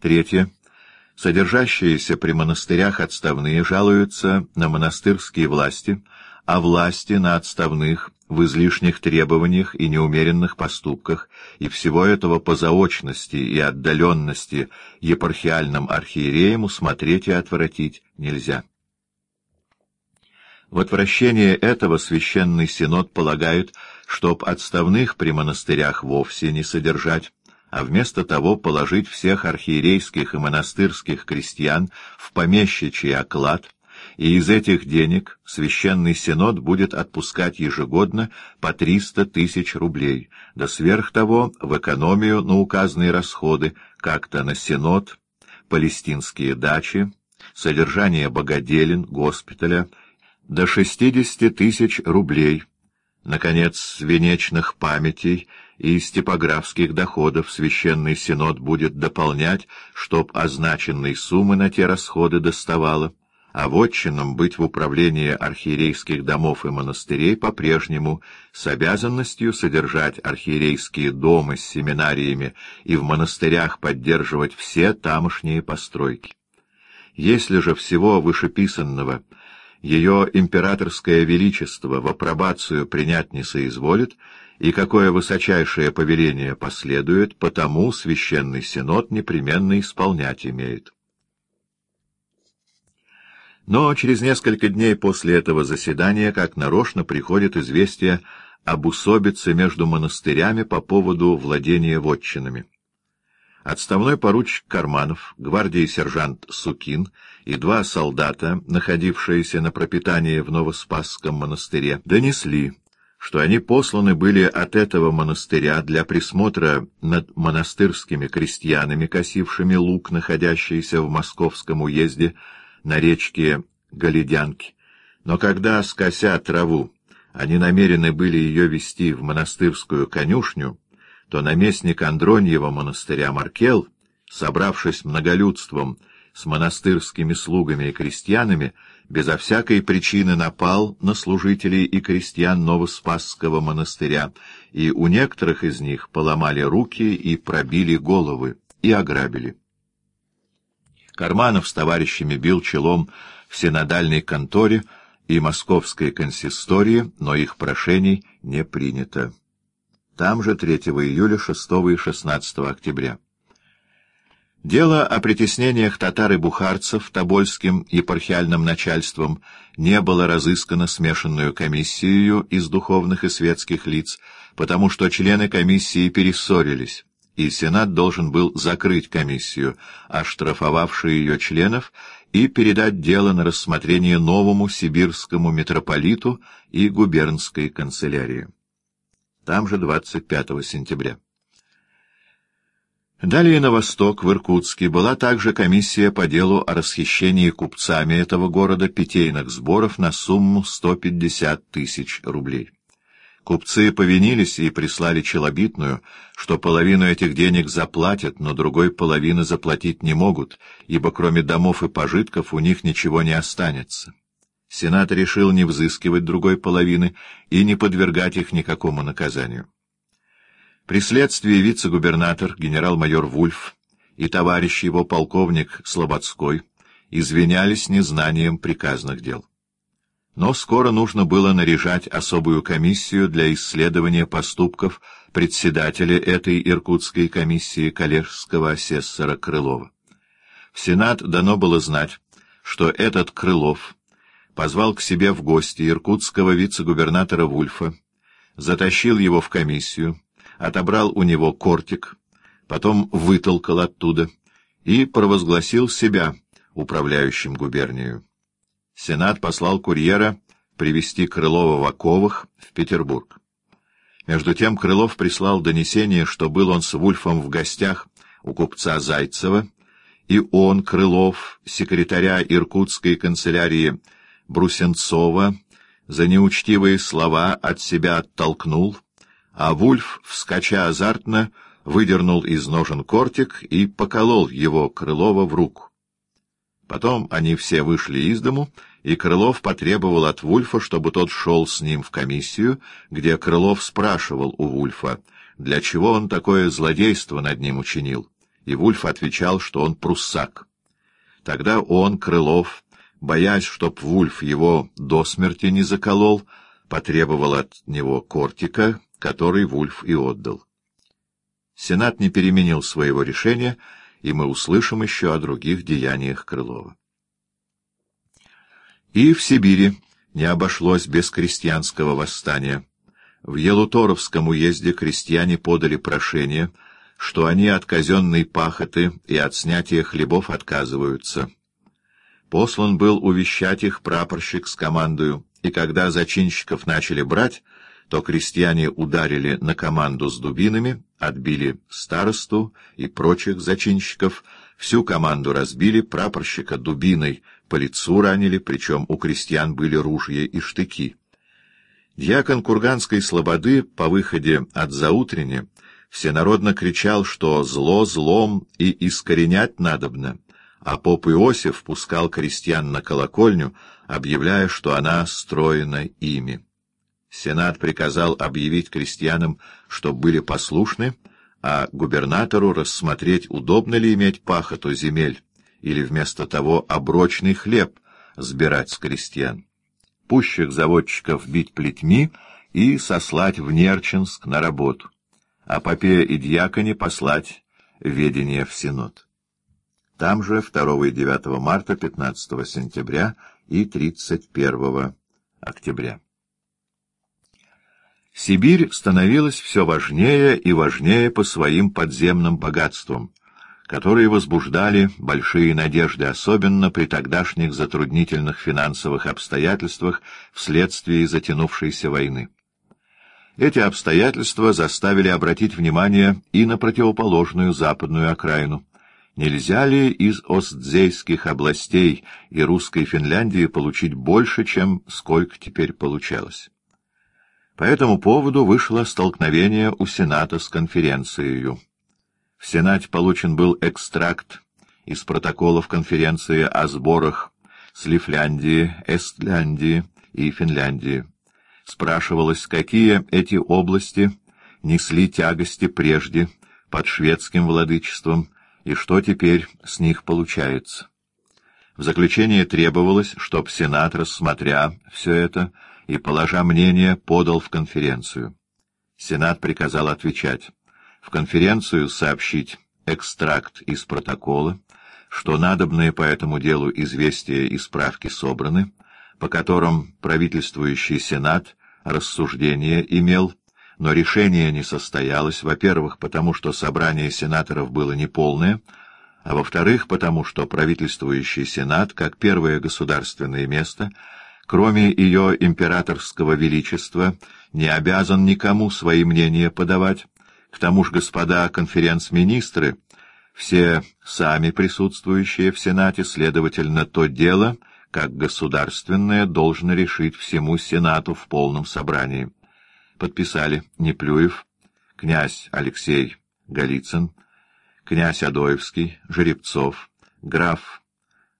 Третье. Содержащиеся при монастырях отставные жалуются на монастырские власти, а власти на отставных в излишних требованиях и неумеренных поступках, и всего этого по заочности и отдаленности епархиальным архиереям смотреть и отвратить нельзя. В отвращение этого священный синод полагает, чтоб отставных при монастырях вовсе не содержать, а вместо того положить всех архиерейских и монастырских крестьян в помещичий оклад, и из этих денег Священный Синод будет отпускать ежегодно по 300 тысяч рублей, да сверх того в экономию на указанные расходы, как-то на Синод, палестинские дачи, содержание богоделин, госпиталя, до 60 тысяч рублей, наконец, свинечных памятей из типографских доходов Священный Синод будет дополнять, чтоб означенной суммы на те расходы доставало, а вотчинам быть в управлении архиерейских домов и монастырей по-прежнему с обязанностью содержать архиерейские дома с семинариями и в монастырях поддерживать все тамошние постройки. Если же всего вышеписанного ее императорское величество в апробацию принять не соизволит, и какое высочайшее повеление последует, потому Священный Синод непременно исполнять имеет. Но через несколько дней после этого заседания, как нарочно, приходит известие об усобице между монастырями по поводу владения вотчинами. Отставной поручик Карманов, гвардии сержант Сукин и два солдата, находившиеся на пропитании в Новоспасском монастыре, донесли, что они посланы были от этого монастыря для присмотра над монастырскими крестьянами, косившими лук, находящийся в московском уезде на речке Галидянки. Но когда, скося траву, они намерены были ее вести в монастырскую конюшню, то наместник Андроньева монастыря Маркел, собравшись многолюдством с монастырскими слугами и крестьянами, безо всякой причины напал на служителей и крестьян Новоспасского монастыря, и у некоторых из них поломали руки и пробили головы, и ограбили. Карманов с товарищами бил челом в синодальной конторе и московской консистории, но их прошений не принято. Там же 3 июля, 6 и 16 октября. Дело о притеснениях татар и бухарцев Тобольским епархиальным начальством не было разыскано смешанную комиссией из духовных и светских лиц, потому что члены комиссии перессорились, и Сенат должен был закрыть комиссию, оштрафовавшую ее членов, и передать дело на рассмотрение новому сибирскому митрополиту и губернской канцелярии. Там же 25 сентября. Далее на восток, в Иркутске, была также комиссия по делу о расхищении купцами этого города питейных сборов на сумму 150 тысяч рублей. Купцы повинились и прислали челобитную, что половину этих денег заплатят, но другой половины заплатить не могут, ибо кроме домов и пожитков у них ничего не останется. Сенат решил не взыскивать другой половины и не подвергать их никакому наказанию. При следствии вице-губернатор, генерал-майор Вульф и товарищ его полковник Слободской извинялись незнанием приказных дел. Но скоро нужно было наряжать особую комиссию для исследования поступков председателя этой иркутской комиссии коллежского асессора Крылова. В Сенат дано было знать, что этот Крылов позвал к себе в гости иркутского вице-губернатора Вульфа, затащил его в комиссию, отобрал у него кортик, потом вытолкал оттуда и провозгласил себя управляющим губернию. Сенат послал курьера привести Крылова в оковах в Петербург. Между тем Крылов прислал донесение, что был он с Вульфом в гостях у купца Зайцева, и он, Крылов, секретаря Иркутской канцелярии Брусенцова, за неучтивые слова от себя оттолкнул, а Вульф, вскоча азартно, выдернул из ножен кортик и поколол его Крылова в руку. Потом они все вышли из дому, и Крылов потребовал от Вульфа, чтобы тот шел с ним в комиссию, где Крылов спрашивал у Вульфа, для чего он такое злодейство над ним учинил, и Вульф отвечал, что он пруссак. Тогда он, Крылов, боясь, чтоб Вульф его до смерти не заколол, потребовал от него кортика, который Вульф и отдал. Сенат не переменил своего решения, и мы услышим еще о других деяниях Крылова. И в Сибири не обошлось без крестьянского восстания. В Елуторовском уезде крестьяне подали прошение, что они от казенной пахоты и от снятия хлебов отказываются. Послан был увещать их прапорщик с командою, и когда зачинщиков начали брать, то крестьяне ударили на команду с дубинами, отбили старосту и прочих зачинщиков, всю команду разбили, прапорщика дубиной по лицу ранили, причем у крестьян были ружья и штыки. Дьякон Курганской слободы по выходе от заутренне всенародно кричал, что зло злом и искоренять надобно, а поп Иосиф пускал крестьян на колокольню, объявляя, что она строена ими. Сенат приказал объявить крестьянам, что были послушны, а губернатору рассмотреть, удобно ли иметь пахоту земель, или вместо того оброчный хлеб сбирать с крестьян. Пущих заводчиков бить плетьми и сослать в Нерчинск на работу, а попе и дьяконе послать ведение в Синод. Там же 2 и 9 марта, 15 сентября и 31 октября. Сибирь становилась все важнее и важнее по своим подземным богатствам, которые возбуждали большие надежды, особенно при тогдашних затруднительных финансовых обстоятельствах вследствие затянувшейся войны. Эти обстоятельства заставили обратить внимание и на противоположную западную окраину. Нельзя ли из Остзейских областей и русской Финляндии получить больше, чем сколько теперь получалось? По этому поводу вышло столкновение у Сената с конференцией. В Сенате получен был экстракт из протоколов конференции о сборах с Лифляндии, Эстляндии и Финляндии. Спрашивалось, какие эти области несли тягости прежде под шведским владычеством и что теперь с них получается. В заключение требовалось, чтоб Сенат, рассмотря все это, и, положа мнение, подал в конференцию. Сенат приказал отвечать. В конференцию сообщить экстракт из протокола, что надобные по этому делу известия и справки собраны, по которым правительствующий Сенат рассуждение имел, но решение не состоялось, во-первых, потому что собрание сенаторов было неполное, а во-вторых, потому что правительствующий Сенат, как первое государственное место, кроме ее императорского величества, не обязан никому свои мнения подавать. К тому же господа конференц-министры, все сами присутствующие в Сенате, следовательно, то дело, как государственное, должно решить всему Сенату в полном собрании. Подписали Неплюев, князь Алексей Голицын, князь Адоевский, Жеребцов, граф